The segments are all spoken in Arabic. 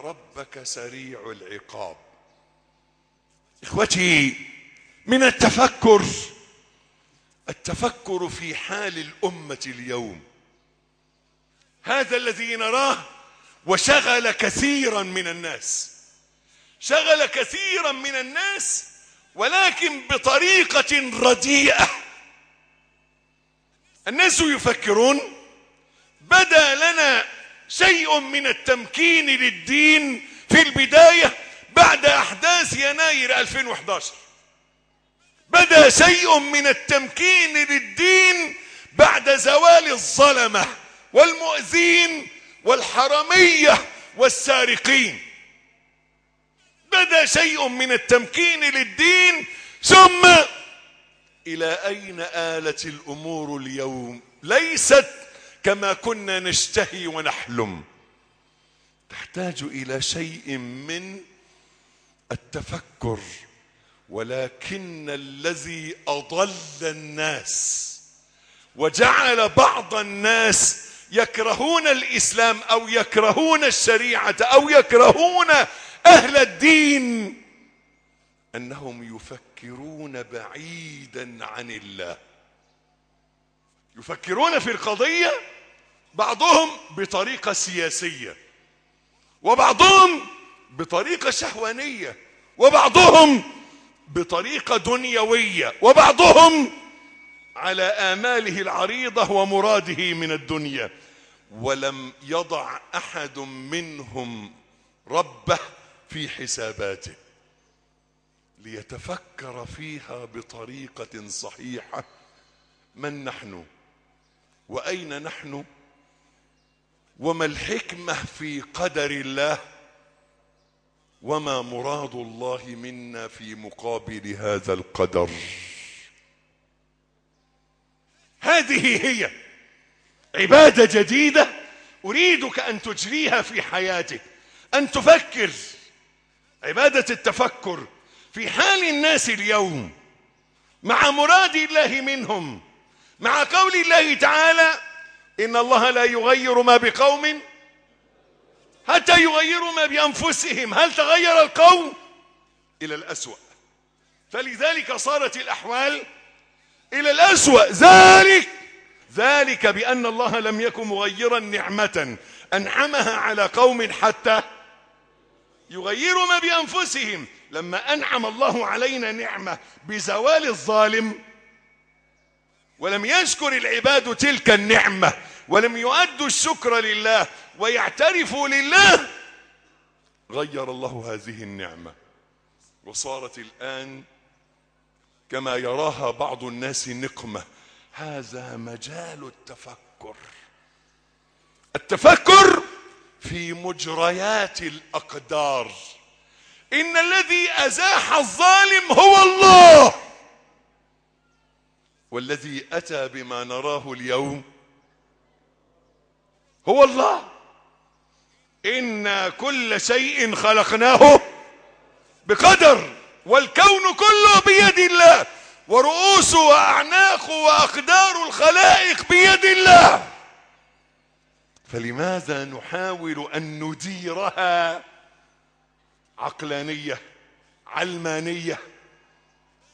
ربك سريع العقاب. إخوتي من التفكر التفكر في حال الأمة اليوم. هذا الذي نراه وشغل كثيرا من الناس. شغل كثيرا من الناس ولكن بطريقة رديئة. الناس يفكرون بدا لنا شيء من التمكين للدين في البداية بعد أحداث يناير 2011 بدأ شيء من التمكين للدين بعد زوال الظلمة والمؤذين والحرمية والسارقين. بدأ شيء من التمكين للدين ثم إلى أين آلت الأمور اليوم؟ ليست كما كنا نشتهي ونحلم. تحتاج إلى شيء من التفكر ولكن الذي أضل الناس وجعل بعض الناس يكرهون الإسلام أو يكرهون الشريعة أو يكرهون أهل الدين أنهم يفكرون بعيدا عن الله. يفكرون في القضية بعضهم بطريقة سياسية وبعضهم بطريقة شهوانية وبعضهم بطريقة دنيوية وبعضهم على آماله العريضة ومراده من الدنيا. ولم يضع أحد منهم ربه في حساباته ليتفكر فيها بطريقة صحيحة. من نحن؟ وأين نحن؟ وما الحكمة في قدر الله وما مراد الله منا في مقابل هذا القدر؟ هذه هي عبادة جديدة أريدك أن تجريها في حياتك أن تفكر. عبادة التفكر في حال الناس اليوم مع مراد الله منهم مع قول الله تعالى إن الله لا يغير ما بقوم حتى يغيروا ما بأنفسهم. هل تغير القوم؟ إلى الأسوأ. فلذلك صارت الأحوال إلى الأسوأ. ذلك ذلك بأن الله لم يكن مغيرا نعمة. أنعمها على قوم حتى يغيروا ما بأنفسهم. لما أنعم الله علينا نعمة بزوال الظالم ولم يشكر العباد تلك النعمة ولم يؤدوا الشكر لله ويعترفوا لله. غير الله هذه النعمة. وصارت الآن كما يراها بعض الناس نقمة. هذا مجال التفكر. التفكر في مجريات الأقدار. إن الذي أزاح الظالم هو الله. والذي أتى بما نراه اليوم هو الله. إنا كل شيء خلقناه بقدر والكون كله بيد الله ورؤوس وأعناق وأقدار الخلائق بيد الله. فلماذا نحاول أن نديرها عقلانية علمانية؟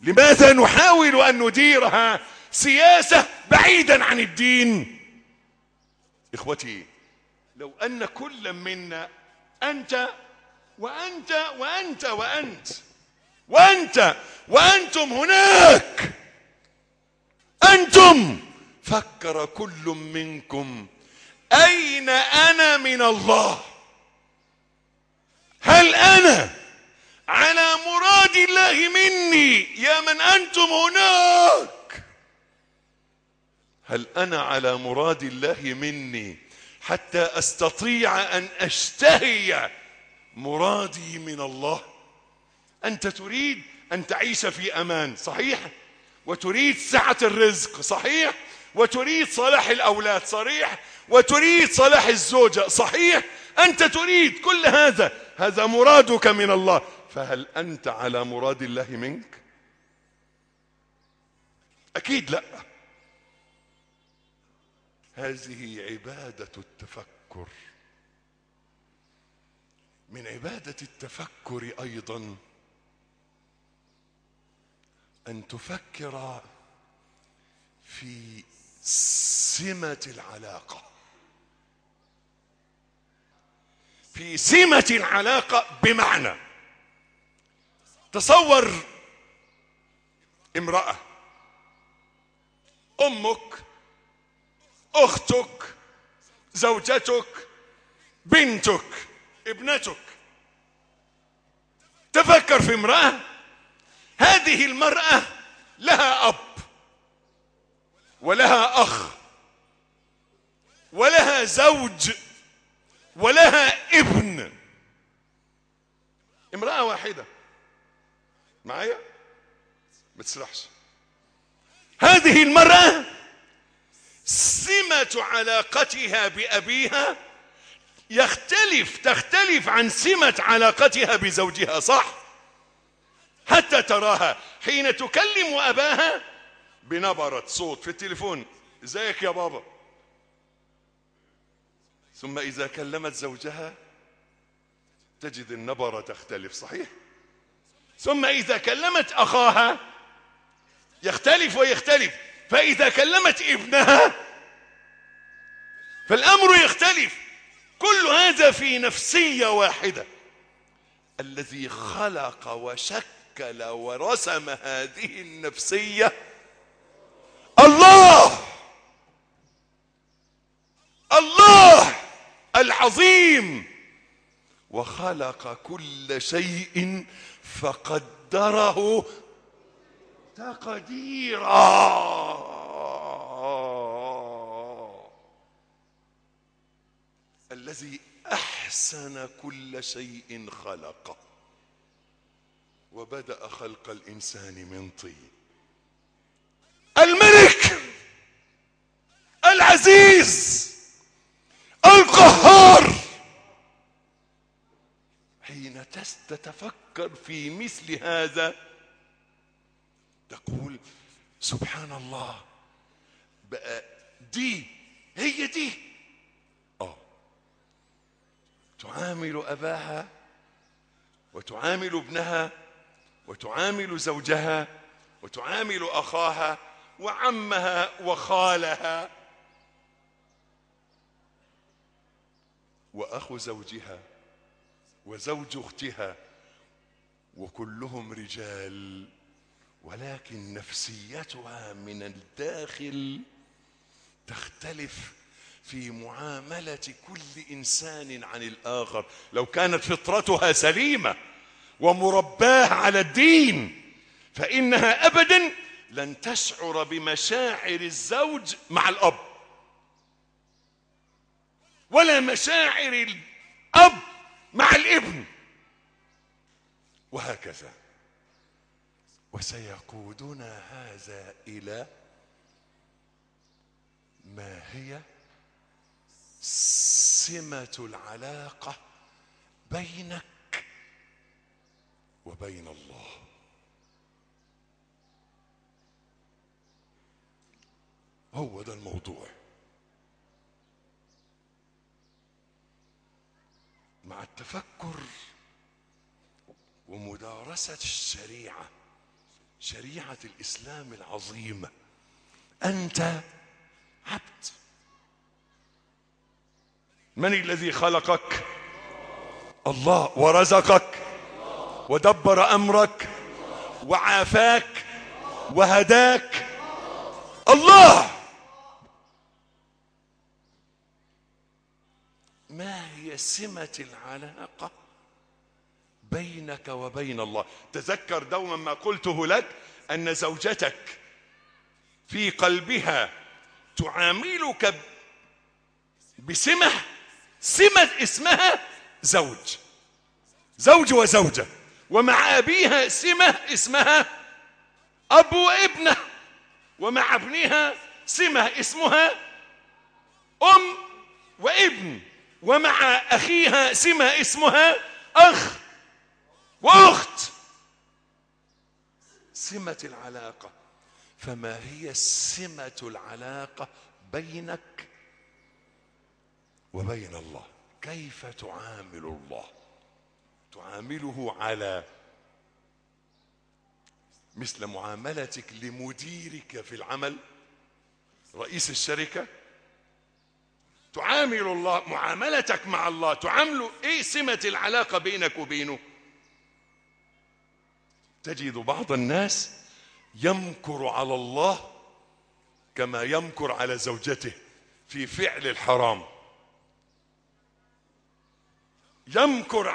لماذا نحاول أن نديرها سياسة بعيدا عن الدين؟ إخوتي لو أن كل منا أنت وأنت وأنت وأنت وأنت وأنتم هناك. أنتم فكر كل منكم أين أنا من الله هل أنا على مراد الله مني يا من أنتم هناك. هل أنا على مراد الله مني حتى أستطيع أن أشتهي مرادي من الله؟ أنت تريد أن تعيش في أمان صحيح؟ وتريد سعة الرزق صحيح؟ وتريد صلاح الأولاد صحيح وتريد صلاح الزوجة صحيح؟ أنت تريد كل هذا هذا مرادك من الله. فهل أنت على مراد الله منك؟ أكيد لا. هذه عبادة التفكر. من عبادة التفكر أيضا أن تفكر في سمة العلاقة. في سمة العلاقة بمعنى. تصور امرأة أمك أختك زوجتك بنتك ابنتك. تفكر في امرأة؟ هذه المرأة لها أب ولها أخ ولها زوج ولها ابن. امرأة واحدة. معايا؟ ما تسرحش. هذه المرأة سمة علاقتها بأبيها يختلف تختلف عن سمة علاقتها بزوجها صح؟ حتى تراها حين تكلم أباها بنبرة صوت في التليفون. إزيك يا بابا؟ ثم إذا كلمت زوجها تجد النبرة تختلف صحيح؟ ثم إذا كلمت أخاها يختلف ويختلف. فإذا كلمت ابنها فالأمر يختلف. كل هذا في نفسية واحدة. الذي خلق وشكل ورسم هذه النفسية الله. الله العظيم. وخلق كل شيء فقدره تقديرا. الذي أحسن كل شيء خلقه وبدأ خلق الإنسان من طين. الملك العزيز القهار حين تتفكر في مثل هذا؟ تقول سبحان الله بقى دي هي دي. آه. تعامل أباها وتعامل ابنها وتعامل زوجها وتعامل أخاها وعمها وخالها. وأخو زوجها. وزوج أختها وكلهم رجال ولكن نفسيتها من الداخل تختلف في معاملة كل إنسان عن الآخر. لو كانت فطرتها سليمة ومرباه على الدين فإنها ابدا لن تشعر بمشاعر الزوج مع الأب ولا مشاعر الأب مع الابن. وهكذا. وسيقودنا هذا إلى ما هي سمة العلاقة بينك وبين الله. هو ده الموضوع. مع التفكر ومدارسة الشريعة شريعة الإسلام العظيمة. أنت عبد. من الذي خلقك؟ الله ورزقك ودبر أمرك وعافاك وهداك. الله! ما هي سمة العلاقة بينك وبين الله؟ تذكر دوما ما قلته لك أن زوجتك في قلبها تعاملك بسمة سمة اسمها زوج زوج وزوجة ومع أبيها سمة اسمها أب وابنة ومع ابنها سمة اسمها أم وابن. ومع أخيها سمة اسمها أخ وأخت. سمة العلاقة. فما هي سمة العلاقة بينك وبين الله؟ كيف تعامل الله؟ تعامله على مثل معاملتك لمديرك في العمل رئيس الشركة تعامل الله معاملتك مع الله تعامله إيه سمة العلاقة بينك وبينه؟ تجد بعض الناس يمكر على الله كما يمكر على زوجته في فعل الحرام. يمكر